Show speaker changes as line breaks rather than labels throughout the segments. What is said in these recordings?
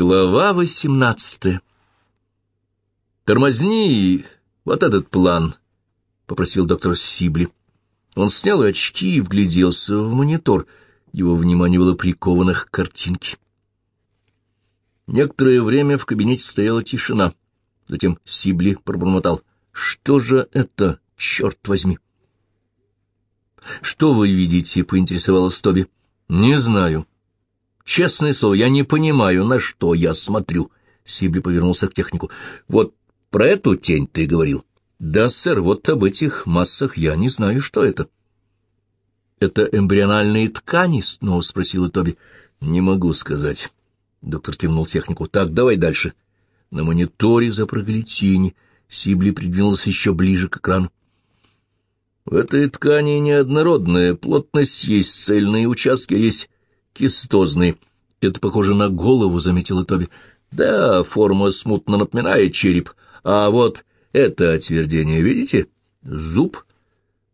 Глава восемнадцатая. «Тормозни вот этот план», — попросил доктор Сибли. Он снял очки и вгляделся в монитор. Его внимание было приковано к картинке. Некоторое время в кабинете стояла тишина. Затем Сибли пробормотал. «Что же это, черт возьми?» «Что вы видите?» — поинтересовалась Тоби. «Не знаю». Честное слово, я не понимаю, на что я смотрю. Сибли повернулся к технику. Вот про эту тень ты говорил? Да, сэр, вот об этих массах я не знаю, что это. Это эмбриональные ткани? Снова спросила Тоби. Не могу сказать. Доктор кивнул технику. Так, давай дальше. На мониторе запрыгали тени. Сибли придвинулся еще ближе к экрану. В этой ткани неоднородная, плотность есть, цельные участки есть кистозный. Это похоже на голову, — заметила Тоби. Да, форма смутно напоминает череп. А вот это отвердение, видите? Зуб?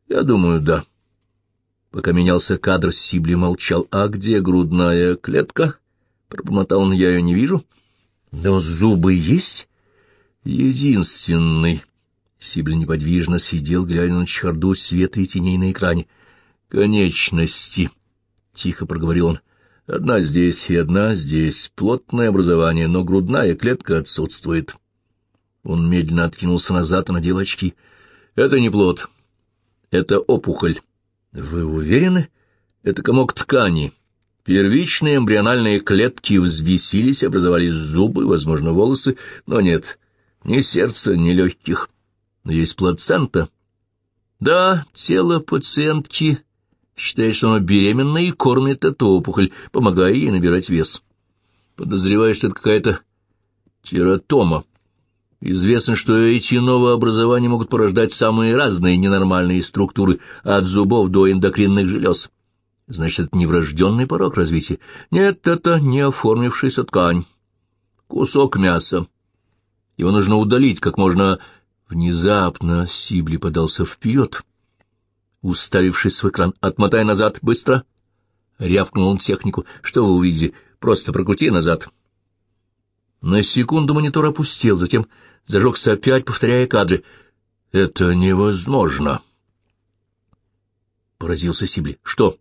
Я думаю, да. Пока менялся кадр, Сибли молчал. А где грудная клетка? Пробормотал он, я ее не вижу. Но зубы есть? Единственный. Сибли неподвижно сидел, глядя на чехарду света и теней на экране. «Конечности», — тихо проговорил он. Одна здесь и одна здесь. Плотное образование, но грудная клетка отсутствует. Он медленно откинулся назад и надел очки. Это не плод. Это опухоль. Вы уверены? Это комок ткани. Первичные эмбриональные клетки взбесились, образовались зубы, возможно, волосы, но нет, ни сердца, ни легких. Но есть плацента. Да, тело пациентки Считает, что она беременна и кормит эту опухоль, помогая ей набирать вес. Подозреваю, что это какая-то тератома. Известно, что эти новообразования могут порождать самые разные ненормальные структуры, от зубов до эндокринных желез. Значит, это не врожденный порог развития. Нет, это не оформившаяся ткань. Кусок мяса. Его нужно удалить как можно... Внезапно Сибли подался вперед уставившись в экран. «Отмотай назад, быстро!» — рявкнул он технику. «Что вы увидели? Просто прокрути назад!» На секунду монитор опустел, затем зажегся опять, повторяя кадры. «Это невозможно!» — поразился Сибли. «Что?»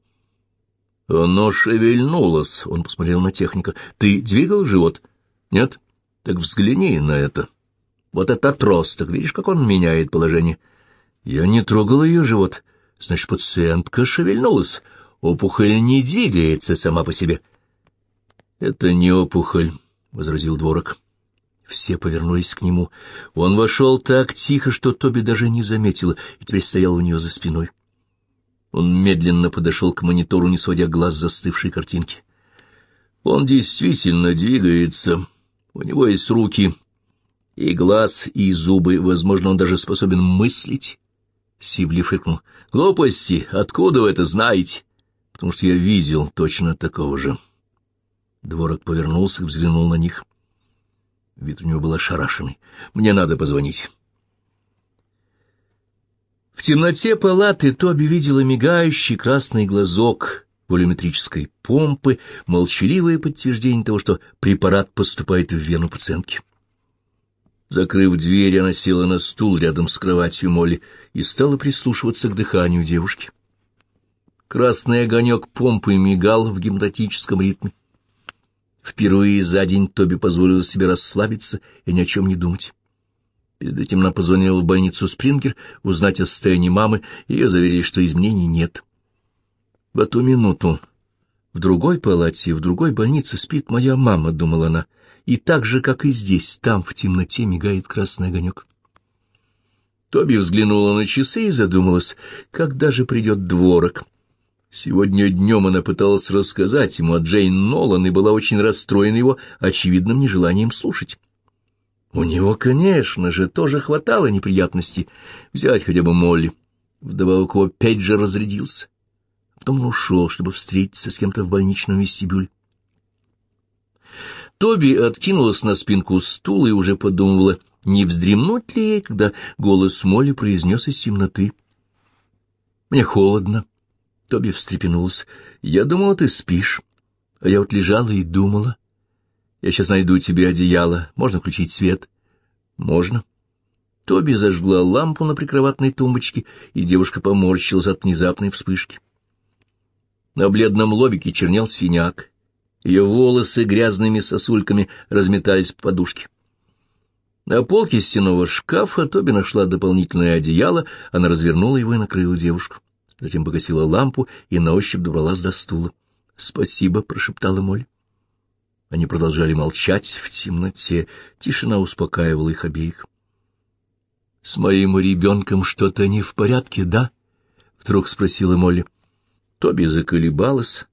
«Оно шевельнулось!» — он посмотрел на техника. «Ты двигал живот?» «Нет?» «Так взгляни на это!» «Вот это отросток, видишь, как он меняет положение?» «Я не трогал ее живот. Значит, пациентка шевельнулась. Опухоль не двигается сама по себе. — Это не опухоль, — возразил дворок. Все повернулись к нему. Он вошел так тихо, что Тоби даже не заметила, и теперь стоял у нее за спиной. Он медленно подошел к монитору, не сводя глаз застывшей картинки. Он действительно двигается. У него есть руки и глаз, и зубы. Возможно, он даже способен мыслить. Сибли фыркнул. «Глупости! Откуда вы это знаете?» «Потому что я видел точно такого же». Дворок повернулся и взглянул на них. Вид у него был ошарашенный. «Мне надо позвонить». В темноте палаты Тоби видела мигающий красный глазок волюметрической помпы, молчаливое подтверждение того, что препарат поступает в вену пациентки. Закрыв дверь, она села на стул рядом с кроватью Молли и стала прислушиваться к дыханию девушки. Красный огонек помпы мигал в гипнотическом ритме. Впервые за день Тоби позволила себе расслабиться и ни о чем не думать. Перед этим она позвонила в больницу Спрингер узнать о состоянии мамы, и ее заверили, что изменений нет. В эту минуту в другой палате, в другой больнице спит моя мама, — думала она, — и так же, как и здесь, там в темноте мигает красный огонек. Тоби взглянула на часы и задумалась, когда же придет дворок. Сегодня днем она пыталась рассказать ему о Джейн Нолан и была очень расстроена его очевидным нежеланием слушать. У него, конечно же, тоже хватало неприятностей. Взять хотя бы Молли. Вдобавок его пейджер разрядился. Потом он ушел, чтобы встретиться с кем-то в больничном вестибюле. Тоби откинулась на спинку стула и уже подумывала, не вздремнуть ли ей, когда голос Молли произнес из темноты. «Мне холодно». Тоби встрепенулась. «Я думала, ты спишь, а я вот лежала и думала». Я сейчас найду тебе одеяло. Можно включить свет? Можно. Тоби зажгла лампу на прикроватной тумбочке, и девушка поморщилась от внезапной вспышки. На бледном лобике чернел синяк. Ее волосы грязными сосульками разметались по подушке. На полке стенового шкафа Тоби нашла дополнительное одеяло, она развернула его и накрыла девушку. Затем погасила лампу и на ощупь добралась до стула. — Спасибо, — прошептала Моль. Они продолжали молчать в темноте. Тишина успокаивала их обеих. — С моим ребенком что-то не в порядке, да? — вдруг спросила Молли. Тоби заколебалась,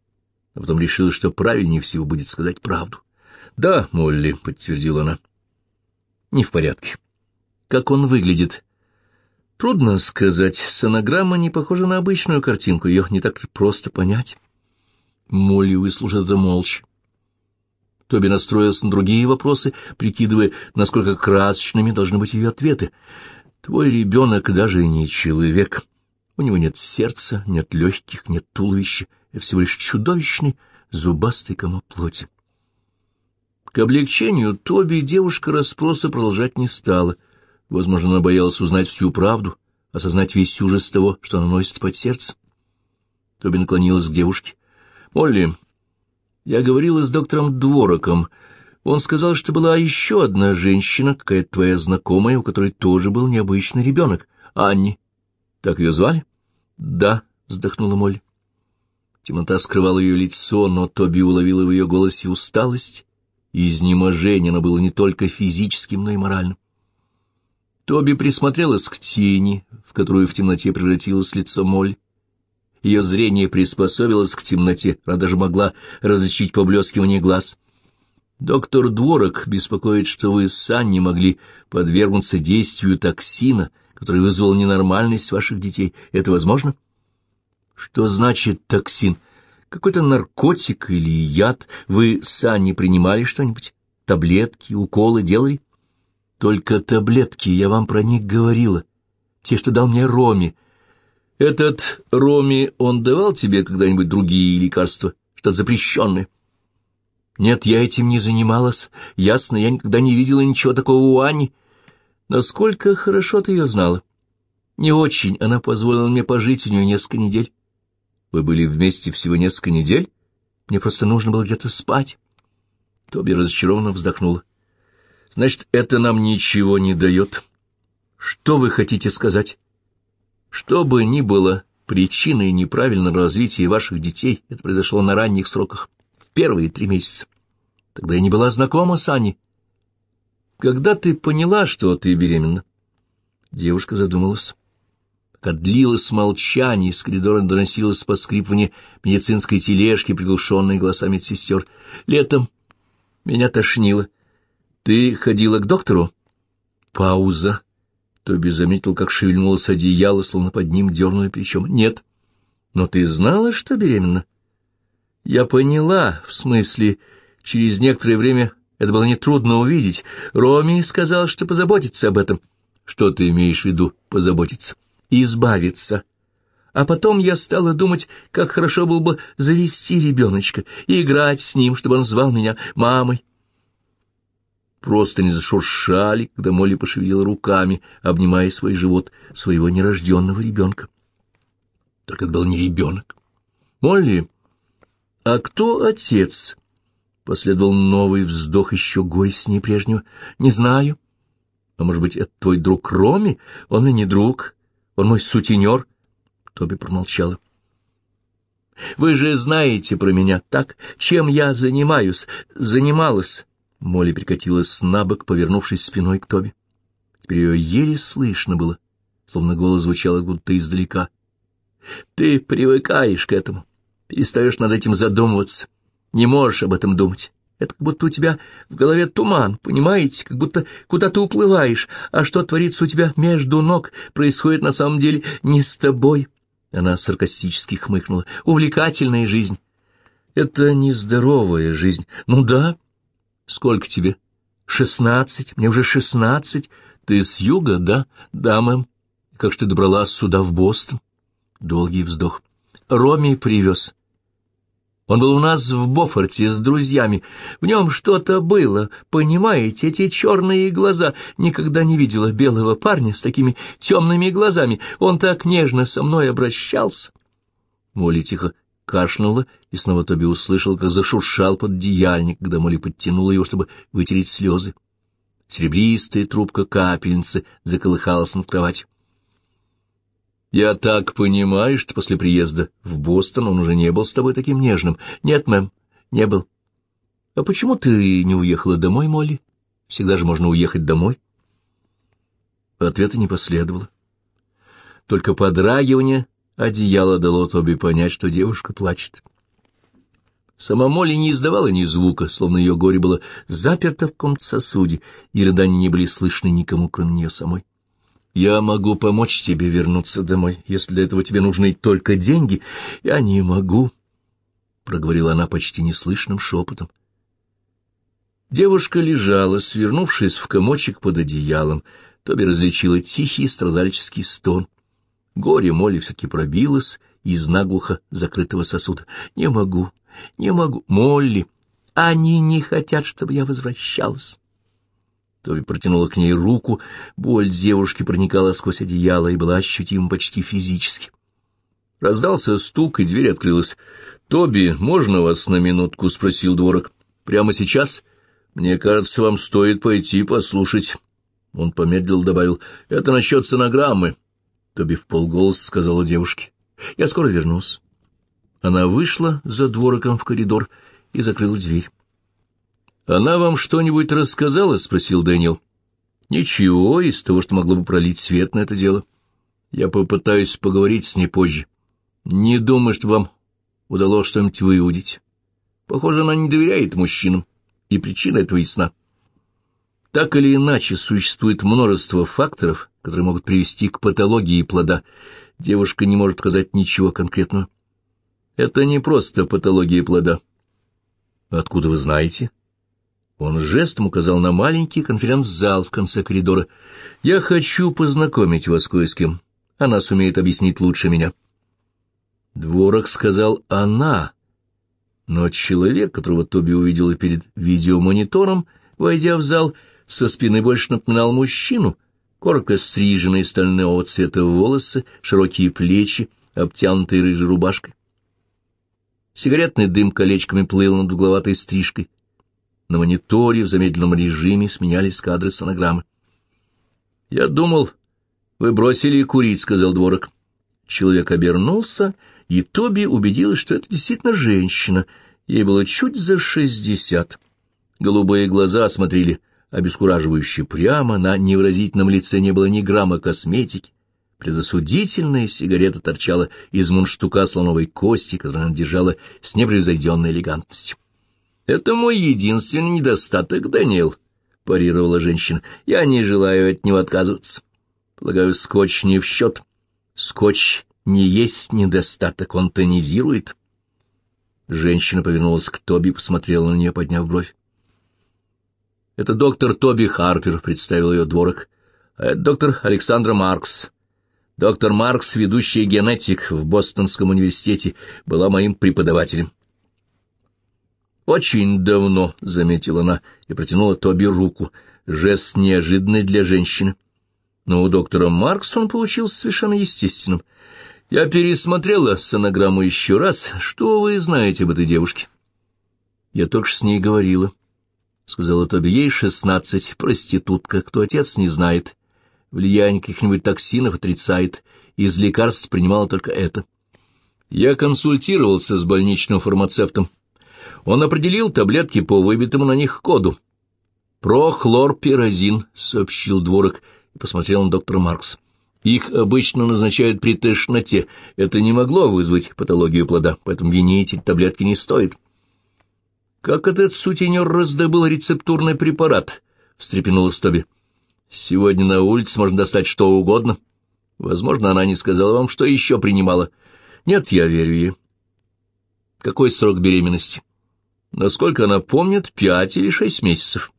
а потом решила, что правильнее всего будет сказать правду. — Да, Молли, — подтвердила она. — Не в порядке. — Как он выглядит? — Трудно сказать. Сонограмма не похожа на обычную картинку, ее не так просто понять. Молли выслушала это молча. Тоби настроился на другие вопросы, прикидывая, насколько красочными должны быть ее ответы. «Твой ребенок даже не человек. У него нет сердца, нет легких, нет туловища. Это всего лишь чудовищный зубастый комок плоти». К облегчению Тоби девушка расспроса продолжать не стала. Возможно, она боялась узнать всю правду, осознать весь ужас того, что она носит под сердцем. Тоби наклонилась к девушке. «Молли, я говорила с доктором Двороком. Он сказал, что была еще одна женщина, какая-то твоя знакомая, у которой тоже был необычный ребенок. Анни. Так ее звали?» «Да», — вздохнула Молли. Темнота скрывала ее лицо, но Тоби уловила в ее голосе усталость, и изнеможение оно было не только физическим, но и моральным. Тоби присмотрелась к тени, в которую в темноте превратилось лицо Молли. Ее зрение приспособилось к темноте, она даже могла различить поблескивание глаз. Доктор Дворок беспокоит, что вы сами не могли подвергнуться действию токсина, который вызвал ненормальность ваших детей. Это возможно? Что значит токсин? Какой-то наркотик или яд? Вы сами принимали что-нибудь? Таблетки, уколы делали? Только таблетки, я вам про них говорила. Те, что дал мне Роме. Этот Роми, он давал тебе когда-нибудь другие лекарства, что запрещенные? Нет, я этим не занималась. Ясно, я никогда не видела ничего такого у Ани. Насколько хорошо ты ее знала? Не очень. Она позволила мне пожить у нее несколько недель. Вы были вместе всего несколько недель? Мне просто нужно было где-то спать. Тоби разочарованно вздохнула. Значит, это нам ничего не дает. Что вы хотите сказать? Что бы ни было причиной неправильного развития ваших детей, это произошло на ранних сроках, в первые три месяца. Тогда я не была знакома с Аней. Когда ты поняла, что ты беременна? Девушка задумалась. Пока длилось молчание, из коридора доносилось поскрипывание медицинской тележки, приглушенной голосами медсестер. Летом меня тошнило. Ты ходила к доктору? Пауза. Тоби заметил, как шевельнулось одеяло, словно под ним дернули плечом. «Нет». «Но ты знала, что беременна?» «Я поняла, в смысле, через некоторое время это было нетрудно увидеть. Роми сказал, что позаботится об этом». «Что ты имеешь в виду позаботиться?» «Избавиться». А потом я стала думать, как хорошо было бы завести ребеночка и играть с ним, чтобы он звал меня мамой. Просто не зашуршали, когда Молли пошевелила руками, обнимая свой живот своего нерожденного ребенка. Только это был не ребенок. «Молли, а кто отец?» Последовал новый вздох еще горестнее прежнего. «Не знаю. А может быть, это твой друг Роми? Он и не друг. Он мой сутенер». Тоби промолчала. «Вы же знаете про меня, так? Чем я занимаюсь? Занималась?» Молли прикатилась на бок, повернувшись спиной к Тоби. Теперь ее еле слышно было, словно голос звучал будто издалека. «Ты привыкаешь к этому, перестаешь над этим задумываться, не можешь об этом думать. Это как будто у тебя в голове туман, понимаете, как будто куда ты уплываешь, а что творится у тебя между ног, происходит на самом деле не с тобой». Она саркастически хмыкнула. «Увлекательная жизнь». «Это нездоровая жизнь. Ну да, Сколько тебе? Шестнадцать. Мне уже шестнадцать. Ты с юга, да? Да, мэм. Как же ты добралась сюда, в Бостон? Долгий вздох. Роми привез. Он был у нас в Бофорте с друзьями. В нем что-то было, понимаете, эти черные глаза. Никогда не видела белого парня с такими темными глазами. Он так нежно со мной обращался. Молли тихо кашлянула, и снова Тоби услышал, как зашуршал под поддеяльник, когда Молли подтянула его, чтобы вытереть слезы. Серебристая трубка капельницы заколыхалась над кроватью. «Я так понимаю, что после приезда в Бостон он уже не был с тобой таким нежным». «Нет, мэм, не был». «А почему ты не уехала домой, Молли? Всегда же можно уехать домой». Ответа не последовало. Только подрагивание одеяла дало Тоби понять, что девушка плачет. Сама Молли не издавала ни звука, словно ее горе было заперто в каком-то сосуде, и рыдания не были слышны никому, кроме нее самой. Я могу помочь тебе вернуться домой, если для этого тебе нужны только деньги. Я не могу, — проговорила она почти неслышным шепотом. Девушка лежала, свернувшись в комочек под одеялом. Тоби различила тихий страдальческий стон. Горе Молли все-таки пробилось из наглухо закрытого сосуда. «Не могу, не могу, Молли, они не хотят, чтобы я возвращалась». Тоби протянула к ней руку, боль девушки проникала сквозь одеяло и была ощутима почти физически. Раздался стук, и дверь открылась. «Тоби, можно вас на минутку?» — спросил дворок. «Прямо сейчас? Мне кажется, вам стоит пойти послушать». Он помедлил, добавил. «Это насчет сонограммы». Тоби в полголоса сказала девушке. «Я скоро вернусь». Она вышла за двороком в коридор и закрыла дверь. «Она вам что-нибудь рассказала?» — спросил Дэниел. «Ничего из того, что могло бы пролить свет на это дело. Я попытаюсь поговорить с ней позже. Не думаю, что вам удалось что-нибудь выудить. Похоже, она не доверяет мужчинам, и причина этого ясна. Так или иначе, существует множество факторов, которые могут привести к патологии плода. Девушка не может сказать ничего конкретного. Это не просто патология плода. Откуда вы знаете?» Он жестом указал на маленький конференц-зал в конце коридора. «Я хочу познакомить вас кое с кем. Она сумеет объяснить лучше меня». Дворок сказал «она», но человек, которого Тоби увидела перед видеомонитором, войдя в зал, со спины больше напоминал мужчину, коротко стриженные стального цвета волосы, широкие плечи, обтянутые рыжей рубашкой. Сигаретный дым колечками плыл над угловатой стрижкой. На мониторе в замедленном режиме сменялись кадры сонограммы. «Я думал, вы бросили курить», — сказал дворок. Человек обернулся, и Тоби убедилась, что это действительно женщина. Ей было чуть за шестьдесят. Голубые глаза смотрели обескураживающе прямо, на невыразительном лице не было ни грамма косметики. Предосудительная сигарета торчала из мундштука слоновой кости, которую она держала с непревзойденной элегантностью. «Это мой единственный недостаток, Даниэл», — парировала женщина. «Я не желаю от него отказываться. Полагаю, скотч не в счет. Скотч не есть недостаток, он тонизирует». Женщина повернулась к Тоби и посмотрела на нее, подняв бровь. «Это доктор Тоби Харпер», — представил ее дворок. «А это доктор Александра Маркс. Доктор Маркс, ведущий генетик в Бостонском университете, была моим преподавателем». «Очень давно», — заметила она и протянула Тоби руку. Жест неожиданный для женщины. Но у доктора Маркс он получился совершенно естественным. «Я пересмотрела сонограмму еще раз. Что вы знаете об этой девушке?» «Я только с ней говорила», — сказала Тоби. «Ей шестнадцать, проститутка, кто отец не знает. Влияние каких-нибудь токсинов отрицает. Из лекарств принимала только это». Я консультировался с больничным фармацевтом. Он определил таблетки по выбитому на них коду. «Прохлорпиразин», — сообщил дворок и посмотрел на доктора Маркс. «Их обычно назначают при тошноте. Это не могло вызвать патологию плода, поэтому винить эти таблетки не стоит». «Как этот сутенер раздобыл рецептурный препарат?» — встрепенулась Тоби. «Сегодня на улице можно достать что угодно. Возможно, она не сказала вам, что еще принимала. Нет, я верю ей». «Какой срок беременности?» Насколько она помнит, пять или шесть месяцев.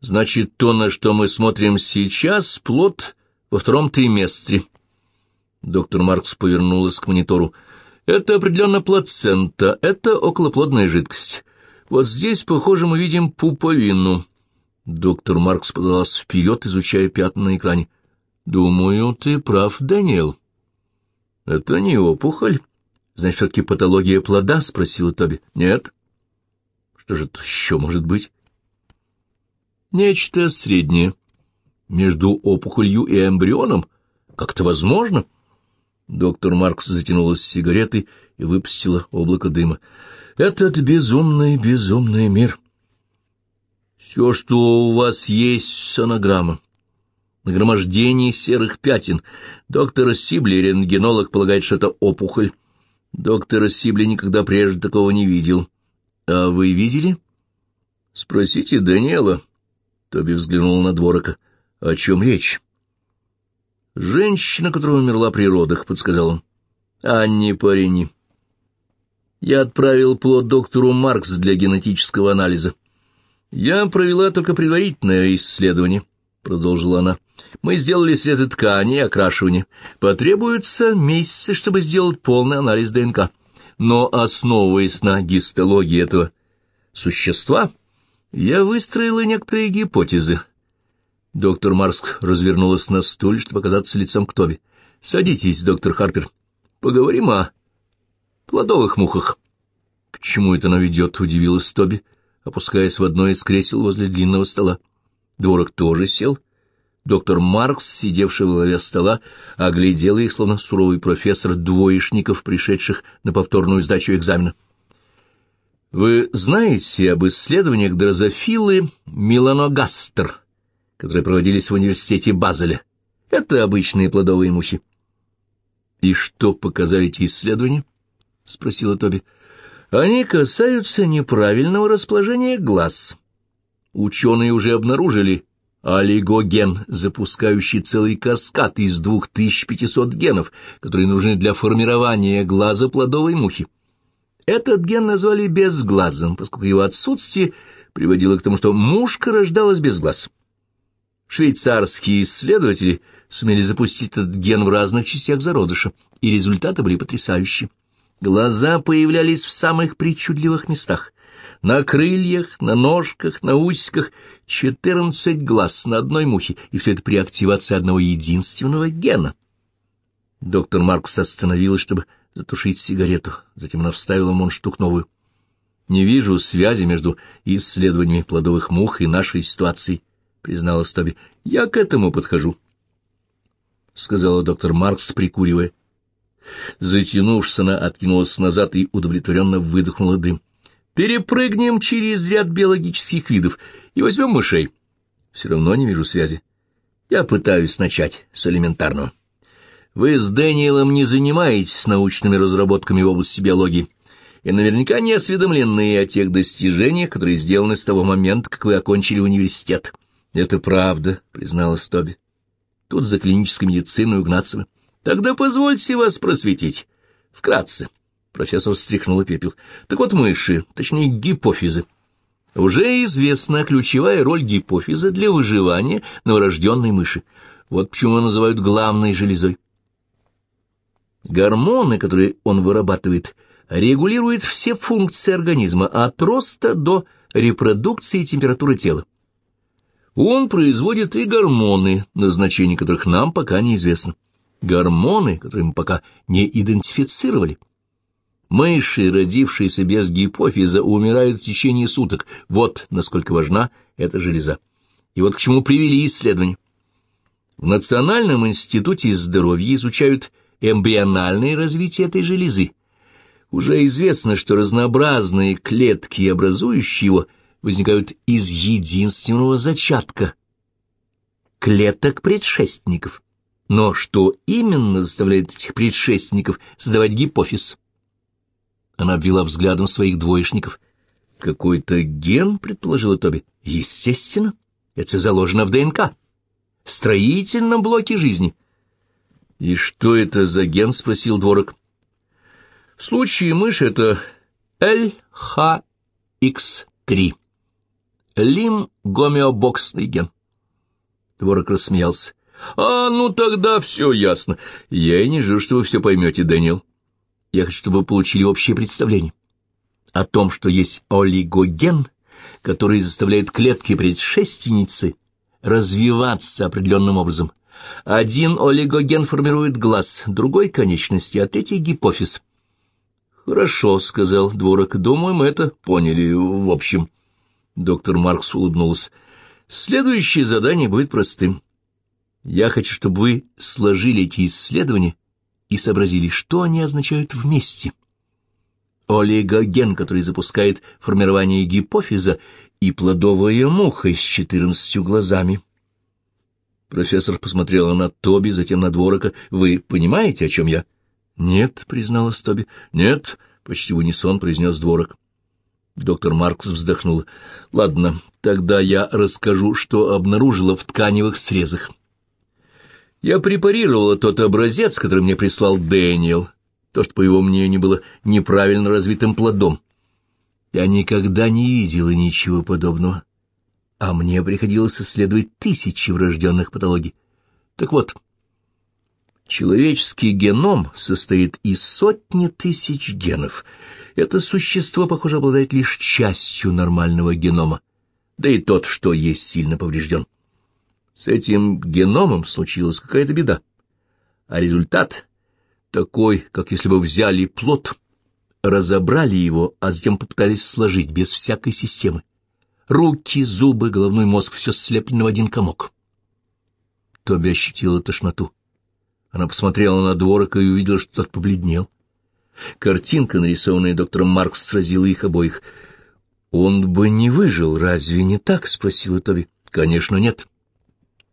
Значит, то, на что мы смотрим сейчас, плод во втором триместре. Доктор Маркс повернулась к монитору. Это определенно плацента, это околоплодная жидкость. Вот здесь, похоже, мы видим пуповину. Доктор Маркс подалась вперед, изучая пятна на экране. Думаю, ты прав, Даниэл. Это не опухоль. Значит, все-таки патология плода? — спросила Тоби. Нет. Что же это еще может быть? Нечто среднее. Между опухолью и эмбрионом? Как это возможно? Доктор Маркс затянулась сигаретой и выпустила облако дыма. Этот безумный, безумный мир. Все, что у вас есть, сонограмма. Нагромождение серых пятен. Доктор Сибли, рентгенолог, полагает, что это опухоль. Доктор Сибли никогда прежде такого не видел. А вы видели? Спросите Даниэла. Тоби взглянул на дворока. О чем речь? Женщина, которая умерла при родах, подсказал он. Анни Парини. Я отправил плод доктору Маркс для генетического анализа. Я провела только предварительное исследование, продолжила она. Мы сделали срезы ткани и окрашивание. Потребуются месяцы, чтобы сделать полный анализ ДНК. Но, основываясь на гистологии этого существа, я выстроила некоторые гипотезы. Доктор Марск развернулась на стуле, чтобы оказаться лицом к Тоби. «Садитесь, доктор Харпер. Поговорим о плодовых мухах». «К чему это она ведет?» — удивилась Тоби, опускаясь в одно из кресел возле длинного стола. Дворок тоже сел. Доктор Маркс, сидевший во главе стола, оглядел их, словно суровый профессор двоечников, пришедших на повторную сдачу экзамена. «Вы знаете об исследованиях дрозофилы меланогастер?» которые проводились в университете Базеля. Это обычные плодовые мухи. — И что показали эти исследования? — спросила Тоби. — Они касаются неправильного расположения глаз. Ученые уже обнаружили олигоген, запускающий целый каскад из 2500 генов, которые нужны для формирования глаза плодовой мухи. Этот ген назвали безглазом, поскольку его отсутствие приводило к тому, что мушка рождалась без глаз. Швейцарские исследователи сумели запустить этот ген в разных частях зародыша, и результаты были потрясающие. Глаза появлялись в самых причудливых местах. На крыльях, на ножках, на усиках четырнадцать глаз на одной мухе, и все это при активации одного единственного гена. Доктор Маркс остановилась, чтобы затушить сигарету. Затем она вставила мундштук новую. Не вижу связи между исследованиями плодовых мух и нашей ситуацией. — призналась Тоби. — Я к этому подхожу, — сказала доктор Маркс, прикуривая. Затянувшись, она откинулась назад и удовлетворенно выдохнула дым. — Перепрыгнем через ряд биологических видов и возьмем мышей. Все равно не вижу связи. Я пытаюсь начать с элементарного. Вы с Дэниелом не занимаетесь научными разработками в области биологии и наверняка не осведомлены о тех достижениях, которые сделаны с того момента, как вы окончили университет. — Это правда, — призналась Тоби. — Тут за клинической медициной угнаться. — Тогда позвольте вас просветить. Вкратце. Профессор встряхнул пепел. — Так вот мыши, точнее гипофизы. Уже известна ключевая роль гипофиза для выживания новорожденной мыши. Вот почему его называют главной железой. Гормоны, которые он вырабатывает, регулируют все функции организма от роста до репродукции температуры тела. Он производит и гормоны, назначение которых нам пока неизвестно. Гормоны, которые мы пока не идентифицировали. Мыши, родившиеся без гипофиза, умирают в течение суток. Вот насколько важна эта железа. И вот к чему привели исследования. В Национальном институте здоровья изучают эмбриональное развитие этой железы. Уже известно, что разнообразные клетки, образующие его, возникают из единственного зачатка — клеток предшественников. Но что именно заставляет этих предшественников создавать гипофиз? Она обвела взглядом своих двоечников. «Какой-то ген», — предположила Тоби. «Естественно, это заложено в ДНК, в строительном блоке жизни». «И что это за ген?» — спросил Дворок. «В случае мыши это LHX3. Лим-гомеобоксный ген. Творог рассмеялся. «А, ну тогда все ясно. Я и не жду, что вы все поймете, Дэниел. Я хочу, чтобы вы получили общее представление о том, что есть олигоген, который заставляет клетки предшественницы развиваться определенным образом. Один олигоген формирует глаз, другой — конечности, а третий — гипофиз. «Хорошо», — сказал Дворок, — «думаю, мы это поняли в общем». Доктор Маркс улыбнулся. «Следующее задание будет простым. Я хочу, чтобы вы сложили эти исследования и сообразили, что они означают вместе. Олигоген, который запускает формирование гипофиза, и плодовая муха с четырнадцатью глазами. Профессор посмотрела на Тоби, затем на Дворока. «Вы понимаете, о чем я?» «Нет», — призналась Тоби. «Нет», — почти в унисон произнес Дворок. Доктор Маркс вздохнул. «Ладно, тогда я расскажу, что обнаружила в тканевых срезах. Я препарировала тот образец, который мне прислал Дэниел, то, что, по его мнению, было неправильно развитым плодом. Я никогда не видела ничего подобного, а мне приходилось исследовать тысячи врожденных патологий. Так вот, человеческий геном состоит из сотни тысяч генов. Это существо, похоже, обладает лишь частью нормального генома, да и тот, что есть, сильно поврежден. С этим геномом случилась какая-то беда. А результат такой, как если бы взяли плод, разобрали его, а затем попытались сложить без всякой системы. Руки, зубы, головной мозг — все слеплено в один комок. Тоби ощутила тошноту. Она посмотрела на дворока и увидела, что тот побледнел. Картинка, нарисованная доктором Маркс, сразила их обоих. «Он бы не выжил, разве не так?» — спросила Тоби. «Конечно, нет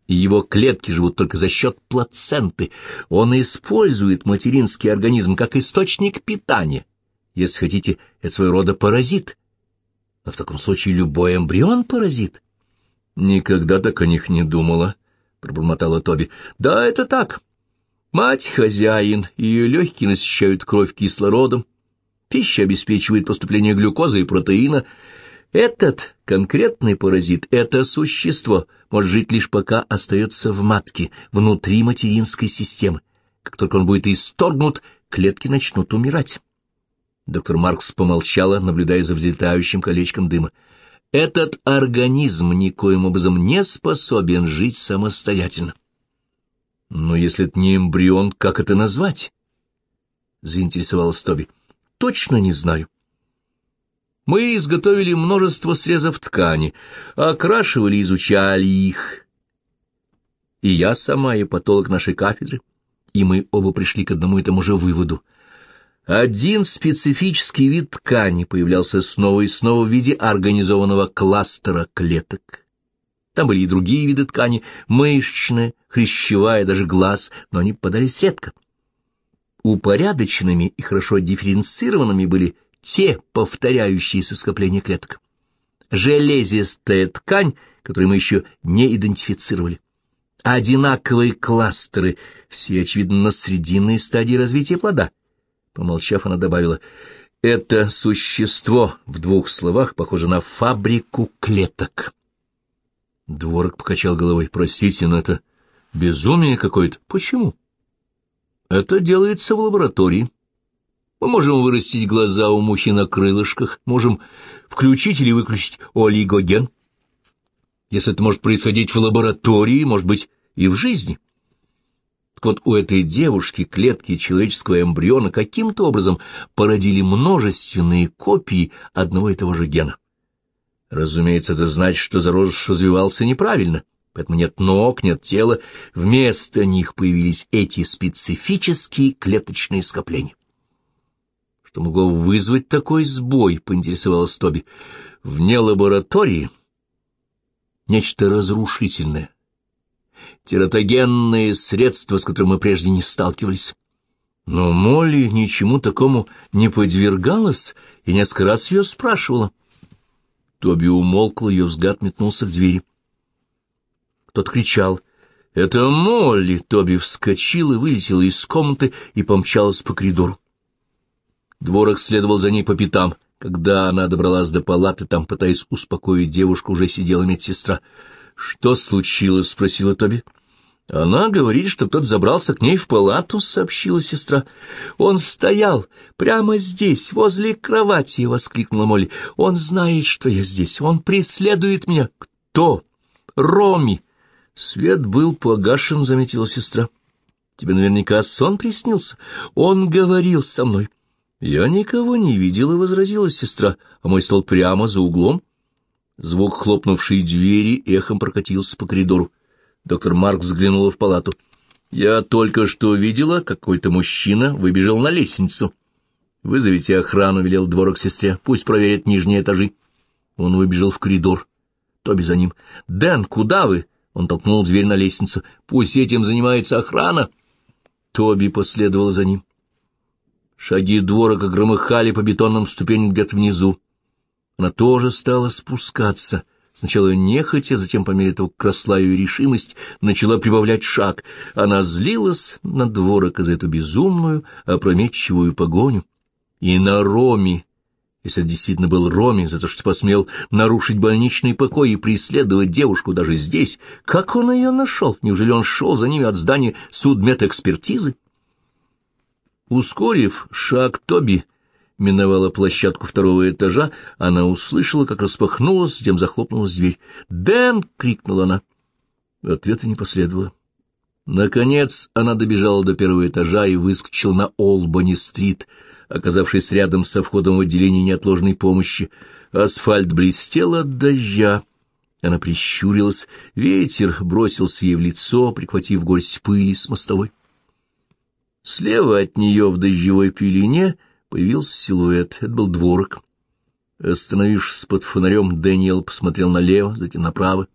и его клетки живут только за счет плаценты. Он использует материнский организм как источник питания. Если хотите, это своего рода паразит. Но в таком случае любой эмбрион паразит. Никогда так о них не думала, — пробормотала Тоби. Да, это так. Мать — хозяин, ее легкие насыщают кровь кислородом. Пища обеспечивает поступление глюкозы и протеина — этот конкретный паразит, это существо, может жить лишь пока остается в матке, внутри материнской системы. Как только он будет исторгнут, клетки начнут умирать. Доктор Маркс помолчала, наблюдая за взлетающим колечком дыма. Этот организм никоим образом не способен жить самостоятельно. Но если это не эмбрион, как это назвать? Заинтересовалась Тоби. Точно не знаю. Мы изготовили множество срезов ткани, окрашивали и изучали их. И я сама, и патолог нашей кафедры, и мы оба пришли к одному и тому же выводу. Один специфический вид ткани появлялся снова и снова в виде организованного кластера клеток. Там были и другие виды ткани, мышечная, хрящевая, даже глаз, но они попадались редко. Упорядоченными и хорошо дифференцированными были те повторяющиеся скопления клеток. Железистая ткань, которую мы еще не идентифицировали. Одинаковые кластеры, все, очевидно, на срединной стадии развития плода. Помолчав, она добавила, это существо, в двух словах, похоже на фабрику клеток. Дворок покачал головой. Простите, но это безумие какое-то. Почему? Это делается в лаборатории. Мы можем вырастить глаза у мухи на крылышках, можем включить или выключить олигоген. Если это может происходить в лаборатории, может быть, и в жизни. Так вот, у этой девушки клетки человеческого эмбриона каким-то образом породили множественные копии одного и того же гена. Разумеется, это значит, что зародыш развивался неправильно, поэтому нет ног, нет тела, вместо них появились эти специфические клеточные скопления. Что могло вызвать такой сбой, поинтересовалась Тоби. Вне лаборатории нечто разрушительное. Тератогенные средства, с которыми мы прежде не сталкивались. Но Молли ничему такому не подвергалась и несколько раз ее спрашивала. Тоби умолкла, ее взгляд метнулся к двери. Тот кричал. «Это Молли!» Тоби вскочила, вылетела из комнаты и помчалась по коридору. Дворок следовал за ней по пятам. Когда она добралась до палаты, там, пытаясь успокоить девушку, уже сидела медсестра. — Что случилось? — спросила Тоби. Она говорит, что кто-то забрался к ней в палату, — сообщила сестра. Он стоял прямо здесь, возле кровати, — воскликнула Молли. Он знает, что я здесь. Он преследует меня. Кто? Роми. Свет был погашен, — заметила сестра. Тебе наверняка сон приснился. Он говорил со мной. Я никого не видела, — возразила сестра, — а мой стол прямо за углом. Звук хлопнувшей двери эхом прокатился по коридору. Доктор Марк взглянула в палату. «Я только что видела, какой-то мужчина выбежал на лестницу. Вызовите охрану», — велел дворок сестре. «Пусть проверят нижние этажи». Он выбежал в коридор. Тоби за ним. «Дэн, куда вы?» Он толкнул дверь на лестницу. «Пусть этим занимается охрана». Тоби последовал за ним. Шаги дворока громыхали по бетонным ступеням где-то внизу. Она тоже стала спускаться — Сначала нехотя, затем, по мере того, как росла ее решимость, начала прибавлять шаг. Она злилась на дворока за эту безумную, опрометчивую погоню. И на Роме, если это действительно был Роме, за то, что посмел нарушить больничный покой и преследовать девушку даже здесь, как он ее нашел? Неужели он шел за ними от здания судмедэкспертизы? Ускорив шаг Тоби, миновала площадку второго этажа, она услышала, как распахнулась, затем захлопнулась дверь. «Дэн!» — крикнула она. Ответа не последовало. Наконец она добежала до первого этажа и выскочила на Олбани-стрит, оказавшись рядом со входом в отделение неотложной помощи. Асфальт блестел от дождя. Она прищурилась, ветер бросился ей в лицо, прихватив горсть пыли с мостовой. Слева от нее в дождевой пелене Появился силуэт. Это был дворок. Остановившись под фонарем, Дэниел посмотрел налево, затем направо.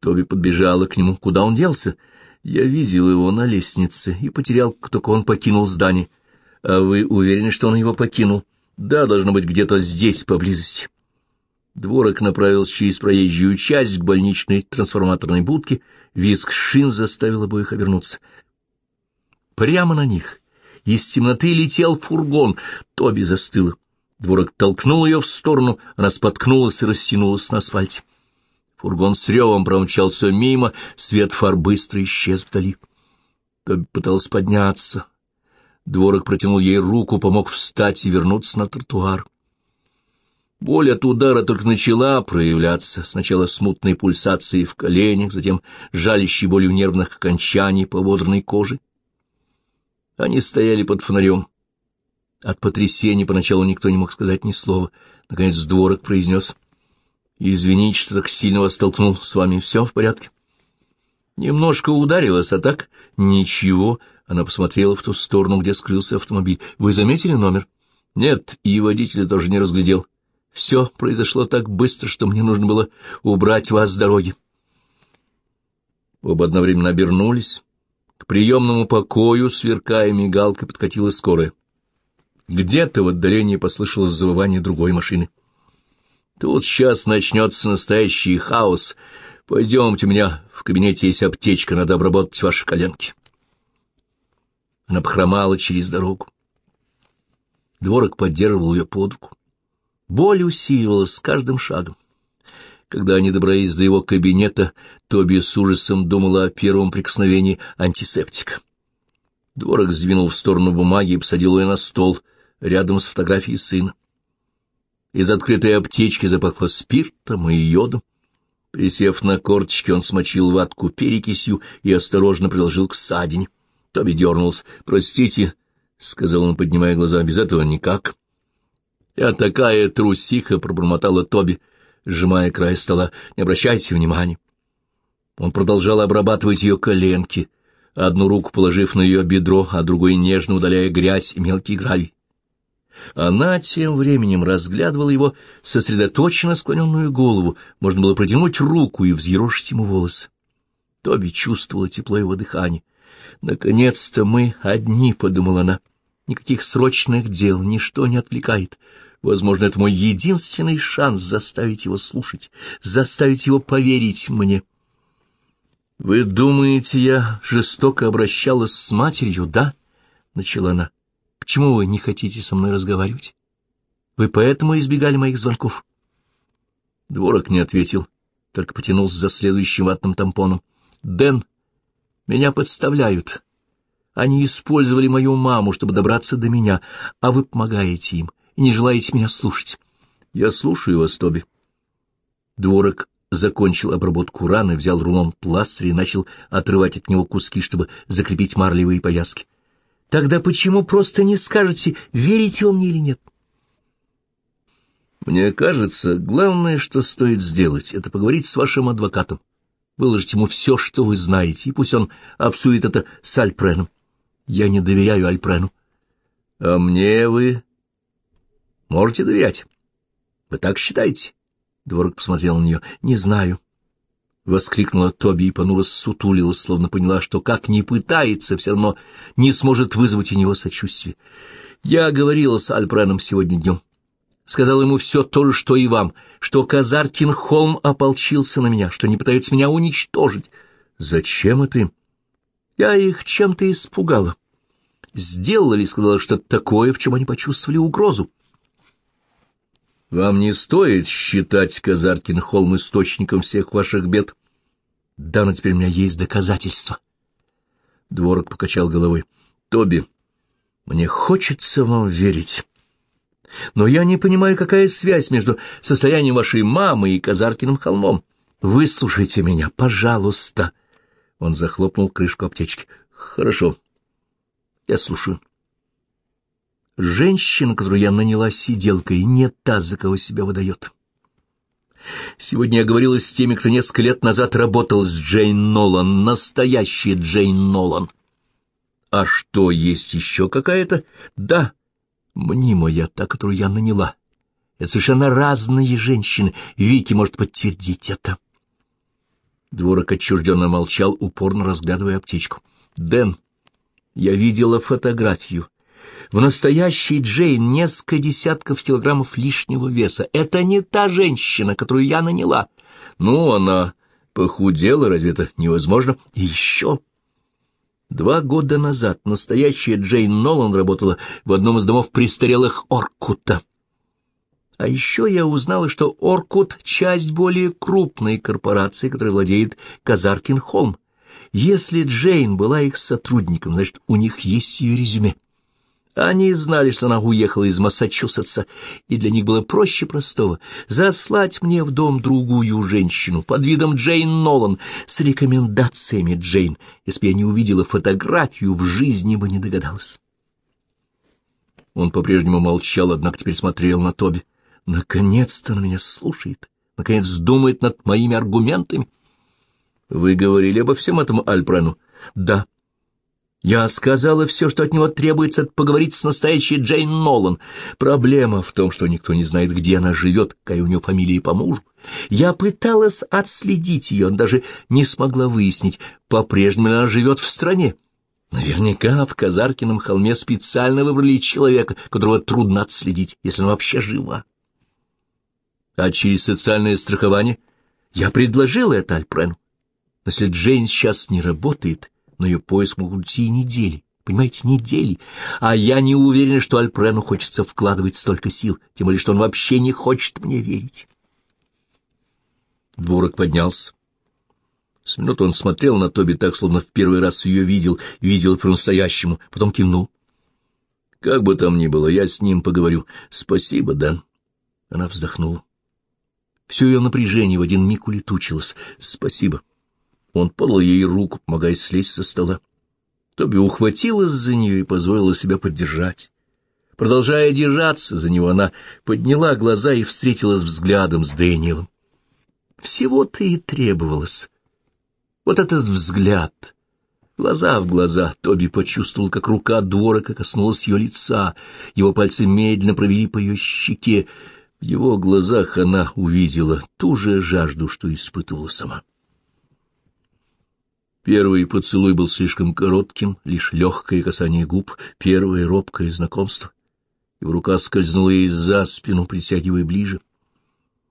Тоби подбежала к нему. Куда он делся? Я видел его на лестнице и потерял, как только он покинул здание. А вы уверены, что он его покинул? Да, должно быть где-то здесь, поблизости. Дворок направился через проезжую часть к больничной трансформаторной будке. Виск шин заставил обоих обернуться. Прямо на них из темноты летел фургон. Тоби застыла. Дворок толкнул ее в сторону, она споткнулась и растянулась на асфальте. Фургон с ревом промчался мимо, свет фар быстро исчез вдали. Тоби пыталась подняться. Дворок протянул ей руку, помог встать и вернуться на тротуар. Боль от удара только начала проявляться, сначала смутной пульсацией в коленях, затем жалящей болью нервных окончаний по водорной коже. Они стояли под фонарем. От потрясения поначалу никто не мог сказать ни слова. Наконец дворок произнес. «Извините, что так сильно вас столкнул. С вами все в порядке?» Немножко ударилась, а так ничего. Она посмотрела в ту сторону, где скрылся автомобиль. «Вы заметили номер?» «Нет, и водителя тоже не разглядел. Все произошло так быстро, что мне нужно было убрать вас с дороги». Оба одновременно обернулись. К приемному покою, сверкая мигалкой, подкатила скорая. Где-то в отдалении послышалось завывание другой машины. Тут сейчас начнется настоящий хаос. Пойдемте, у меня в кабинете есть аптечка, надо обработать ваши коленки. Она похромала через дорогу. Дворок поддерживал ее под руку. Боль усиливалась с каждым шагом. Когда они добрались до его кабинета, Тоби с ужасом думала о первом прикосновении антисептика. Дворок сдвинул в сторону бумаги и посадил ее на стол, рядом с фотографией сына. Из открытой аптечки запахло спиртом и йодом. Присев на корточки, он смочил ватку перекисью и осторожно приложил к ссадине. Тоби дернулся. «Простите», — сказал он, поднимая глаза, — «без этого никак». «Я такая трусиха», — пробормотала Тоби, — сжимая край стола. «Не обращайте внимания». Он продолжал обрабатывать ее коленки, одну руку положив на ее бедро, а другой нежно удаляя грязь и мелкий гравий. Она тем временем разглядывала его сосредоточенно склоненную голову, можно было протянуть руку и взъерошить ему волосы. Тоби чувствовала тепло его дыхания. «Наконец-то мы одни», — подумала она. «Никаких срочных дел, ничто не отвлекает. Возможно, это мой единственный шанс заставить его слушать, заставить его поверить мне. «Вы думаете, я жестоко обращалась с матерью, да?» — начала она. «Почему вы не хотите со мной разговаривать? Вы поэтому избегали моих звонков?» Дворок не ответил, только потянулся за следующим ватным тампоном. Дэн, меня подставляют. Они использовали мою маму, чтобы добраться до меня, а вы помогаете им и не желаете меня слушать. Я слушаю вас, Тоби. Дворок закончил обработку раны, взял рулон пластыря и начал отрывать от него куски, чтобы закрепить марлевые повязки. Тогда почему просто не скажете, верите вы мне или нет? Мне кажется, главное, что стоит сделать, это поговорить с вашим адвокатом. Выложить ему все, что вы знаете, и пусть он обсудит это с Альпреном. Я не доверяю Альпрену. А мне вы можете доверять? Вы так считаете? Дворок посмотрел на нее. Не знаю. — воскликнула Тоби и понуро сутулилась, словно поняла, что как ни пытается, все равно не сможет вызвать у него сочувствие. Я говорила с Альбреном сегодня днем. Сказал ему все то же, что и вам, что Казаркин холм ополчился на меня, что не пытаются меня уничтожить. Зачем это им? Я их чем-то испугала. Сделала ли, сказала, что-то такое, в чем они почувствовали угрозу. Вам не стоит считать Казаркин холм источником всех ваших бед. Да, но теперь у меня есть доказательства. Дворок покачал головой. Тоби, мне хочется вам верить. Но я не понимаю, какая связь между состоянием вашей мамы и Казаркиным холмом. Выслушайте меня, пожалуйста. Он захлопнул крышку аптечки. Хорошо. Я слушаю. Женщина, которую я наняла сиделкой, не та, за кого себя выдает. Сегодня я говорила с теми, кто несколько лет назад работал с Джейн Нолан, настоящая Джейн Нолан. А что, есть еще какая-то? Да, мнимая, та, которую я наняла. Это совершенно разные женщины. Вики может подтвердить это. Дворок отчужденно молчал, упорно разглядывая аптечку. «Дэн, я видела фотографию. В настоящей Джейн несколько десятков килограммов лишнего веса. Это не та женщина, которую я наняла. Ну, она похудела, разве это невозможно? И еще... Два года назад настоящая Джейн Нолан работала в одном из домов престарелых Оркута. А еще я узнала, что Оркут — часть более крупной корпорации, которая владеет Казаркин Холм. Если Джейн была их сотрудником, значит, у них есть ее резюме. Они знали, что она уехала из Массачусетса, и для них было проще простого заслать мне в дом другую женщину под видом Джейн Нолан с рекомендациями Джейн. Если бы я не увидела фотографию, в жизни бы не догадалась. Он по-прежнему молчал, однако теперь смотрел на Тоби. Наконец-то на меня слушает, наконец думает над моими аргументами. Вы говорили обо всем этом Альпрену? Да. Я сказала все, что от него требуется поговорить с настоящей Джейн Нолан. Проблема в том, что никто не знает, где она живет, какая у нее фамилия по мужу. Я пыталась отследить ее, он даже не смогла выяснить, по-прежнему она живет в стране. Наверняка в Казаркином холме специально выбрали человека, которого трудно отследить, если она вообще жива. А через социальное страхование я предложила это Альпрену. Но если Джейн сейчас не работает, но ее поиск мог уйти и недели. Понимаете, недели. А я не уверен, что Альпрену хочется вкладывать столько сил, тем более, что он вообще не хочет мне верить. Дворок поднялся. С минуты он смотрел на Тоби так, словно в первый раз ее видел, видел по-настоящему, потом кивнул. «Как бы там ни было, я с ним поговорю. Спасибо, Дэн». Она вздохнула. Все ее напряжение в один миг улетучилось. «Спасибо». Он подал ей руку, помогая слезть со стола. Тоби ухватилась за нее и позволила себя поддержать. Продолжая держаться за него, она подняла глаза и встретилась взглядом с Дэниелом. Всего-то и требовалось. Вот этот взгляд. Глаза в глаза. Тоби почувствовал, как рука дворока коснулась ее лица. Его пальцы медленно провели по ее щеке. В его глазах она увидела ту же жажду, что испытывала сама. Первый поцелуй был слишком коротким, лишь легкое касание губ, первое робкое знакомство. Его рука скользнула ей за спину, притягивая ближе.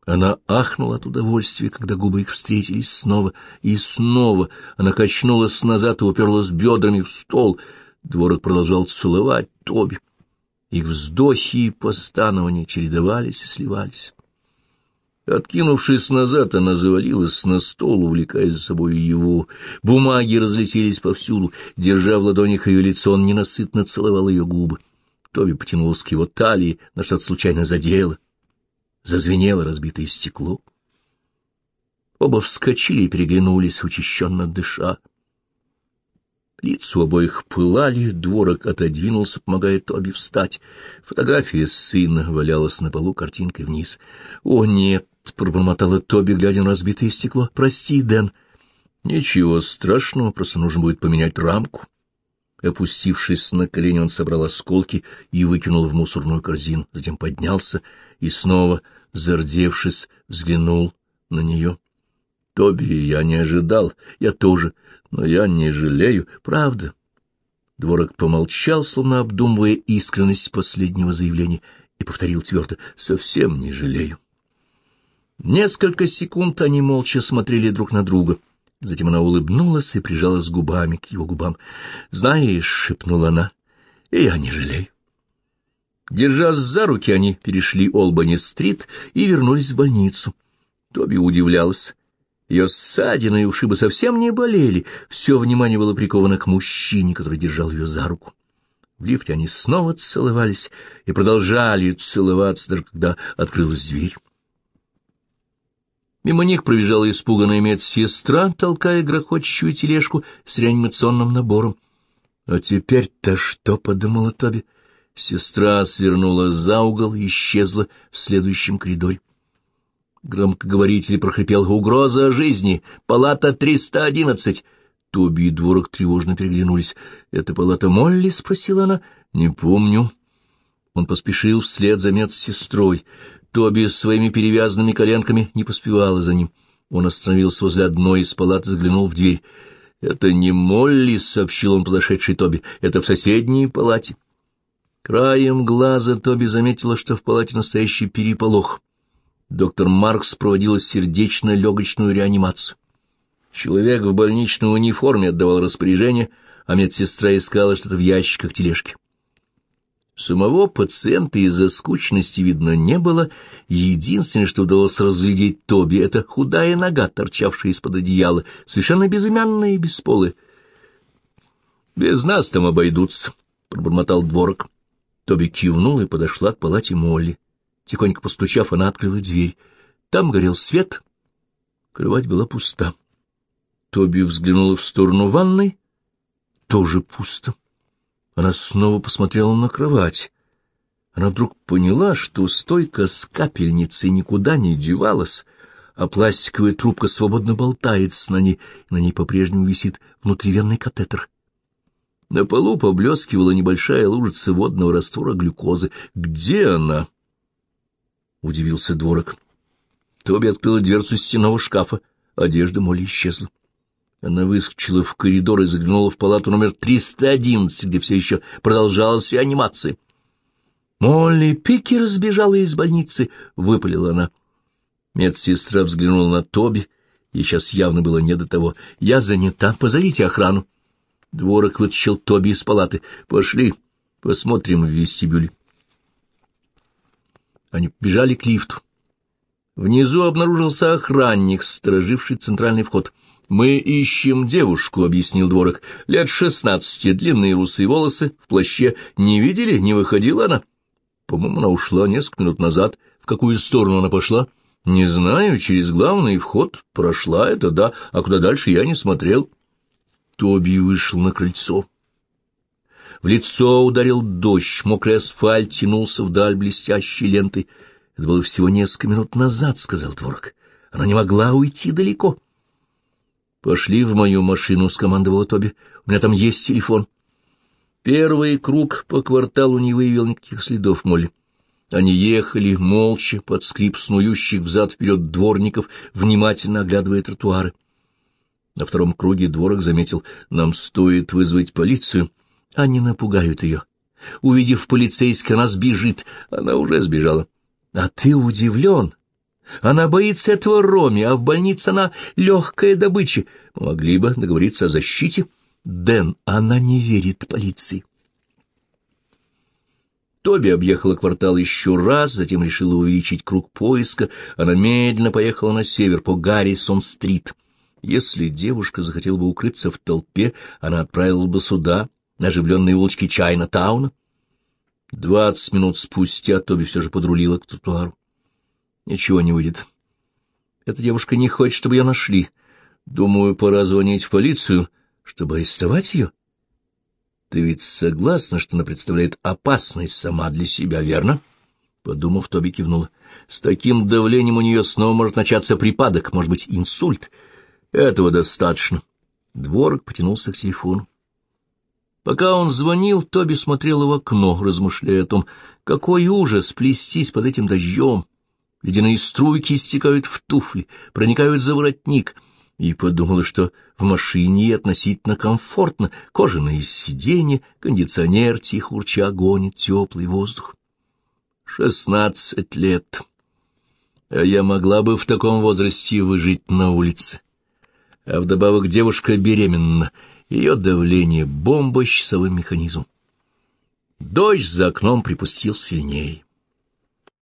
Она ахнула от удовольствия, когда губы их встретились снова и снова. Она качнулась назад и уперлась бедрами в стол. Дворок продолжал целовать Тоби. Их вздохи и постанования чередовались и сливались. Откинувшись назад, она завалилась на стол, увлекая за собой его. Бумаги разлетелись повсюду. Держа в ладонях ее лицо, он ненасытно целовал ее губы. Тоби потянулась к его талии, на что-то случайно задело. Зазвенело разбитое стекло. Оба вскочили и переглянулись, учащенно дыша. Лица у обоих пылали, дворок отодвинулся, помогая Тоби встать. Фотография сына валялась на полу картинкой вниз. «О, нет!» — пробормотала Тоби, глядя на разбитое стекло. «Прости, Дэн». «Ничего страшного, просто нужно будет поменять рамку». Опустившись на колени, он собрал осколки и выкинул в мусорную корзину, затем поднялся и снова, зардевшись, взглянул на нее. «Тоби, я не ожидал, я тоже, но я не жалею, правда». Дворок помолчал, словно обдумывая искренность последнего заявления, и повторил твердо «совсем не жалею». Несколько секунд они молча смотрели друг на друга — Затем она улыбнулась и прижалась губами к его губам. «Знаешь», — шепнула она, — «и я не жалею». Держась за руки, они перешли Олбани-стрит и вернулись в больницу. Тоби удивлялась. Ее ссадины и ушибы совсем не болели, все внимание было приковано к мужчине, который держал ее за руку. В лифте они снова целовались и продолжали целоваться, даже когда открылась дверь. Мимо них пробежала испуганная медсестра, толкая грохочущую тележку с реанимационным набором. «А теперь-то что?» — подумала Тоби. Сестра свернула за угол и исчезла в следующем коридоре. Громкоговоритель прохрипел «Угроза жизни! Палата 311!» Тоби и Дворок тревожно переглянулись. «Это палата Молли?» — спросила она. «Не помню». Он поспешил вслед за медсестрой. Тоби с своими перевязанными коленками не поспевала за ним. Он остановился возле одной из палат и заглянул в дверь. «Это не Молли», — сообщил он подошедший Тоби, — «это в соседней палате». Краем глаза Тоби заметила, что в палате настоящий переполох. Доктор Маркс проводила сердечно-легочную реанимацию. Человек в больничной униформе отдавал распоряжение, а медсестра искала что-то в ящиках тележки. Самого пациента из-за скучности видно не было, единственное, что удалось разглядеть Тоби, — это худая нога, торчавшая из-под одеяла, совершенно безымянная и бесполая. — Без нас там обойдутся, — пробормотал дворок. Тоби кивнул и подошла к палате Молли. Тихонько постучав, она открыла дверь. Там горел свет. Кровать была пуста. Тоби взглянула в сторону ванной. Тоже пусто. Она снова посмотрела на кровать. Она вдруг поняла, что стойка с капельницей никуда не девалась, а пластиковая трубка свободно болтается на ней, на ней по-прежнему висит внутривенный катетер. На полу поблескивала небольшая лужица водного раствора глюкозы. «Где она?» — удивился дворок. Тоби открыла дверцу стенного шкафа. Одежда Молли исчезла. Она выскочила в коридор и заглянула в палату номер 311, где все еще продолжалась реанимация. «Молли Пики разбежала из больницы», — выпалила она. Медсестра взглянула на Тоби, ей сейчас явно было не до того. «Я занята, позовите охрану». Дворок вытащил Тоби из палаты. «Пошли, посмотрим в вестибюле». Они бежали к лифту. Внизу обнаружился охранник, стороживший центральный вход — «Мы ищем девушку», — объяснил дворок. «Лет шестнадцати, длинные русые волосы, в плаще. Не видели? Не выходила она?» «По-моему, она ушла несколько минут назад. В какую сторону она пошла?» «Не знаю, через главный вход. Прошла это, да, а куда дальше я не смотрел». Тоби вышел на крыльцо. В лицо ударил дождь, мокрый асфальт тянулся вдаль блестящей лентой. «Это было всего несколько минут назад», — сказал Дворок. «Она не могла уйти далеко». «Пошли в мою машину», — скомандовала Тоби. «У меня там есть телефон». Первый круг по кварталу не выявил никаких следов Молли. Они ехали молча под скрип снующих взад-вперед дворников, внимательно оглядывая тротуары. На втором круге дворок заметил, нам стоит вызвать полицию, они напугают ее. Увидев полицейского, она сбежит, она уже сбежала. А ты удивлен, она боится этого Роми, а в больнице она легкая добыча. Могли бы договориться о защите. Дэн, она не верит полиции. Тоби объехала квартал еще раз, затем решила увеличить круг поиска. Она медленно поехала на север по Гаррисон-стрит. Если девушка захотела бы укрыться в толпе, она отправила бы сюда, на оживленные улочки Чайна-тауна. Двадцать минут спустя Тоби все же подрулила к тротуару. Ничего не выйдет. Эта девушка не хочет, чтобы ее нашли. Думаю, пора звонить в полицию, чтобы арестовать ее. Ты ведь согласна, что она представляет опасность сама для себя, верно? Подумав, Тоби кивнула. С таким давлением у нее снова может начаться припадок, может быть, инсульт. Этого достаточно. Дворок потянулся к телефону. Пока он звонил, Тоби смотрела в окно, размышляя о том, какой ужас плестись под этим дождем. Ледяные струйки стекают в туфли, проникают за воротник, и подумала, что в машине относительно комфортно, кожаные сиденья, кондиционер тихо урча гонит теплый воздух. Шестнадцать лет. А я могла бы в таком возрасте выжить на улице. А вдобавок девушка беременна, ее давление — бомба с часовым механизмом. Дождь за окном припустил сильнее.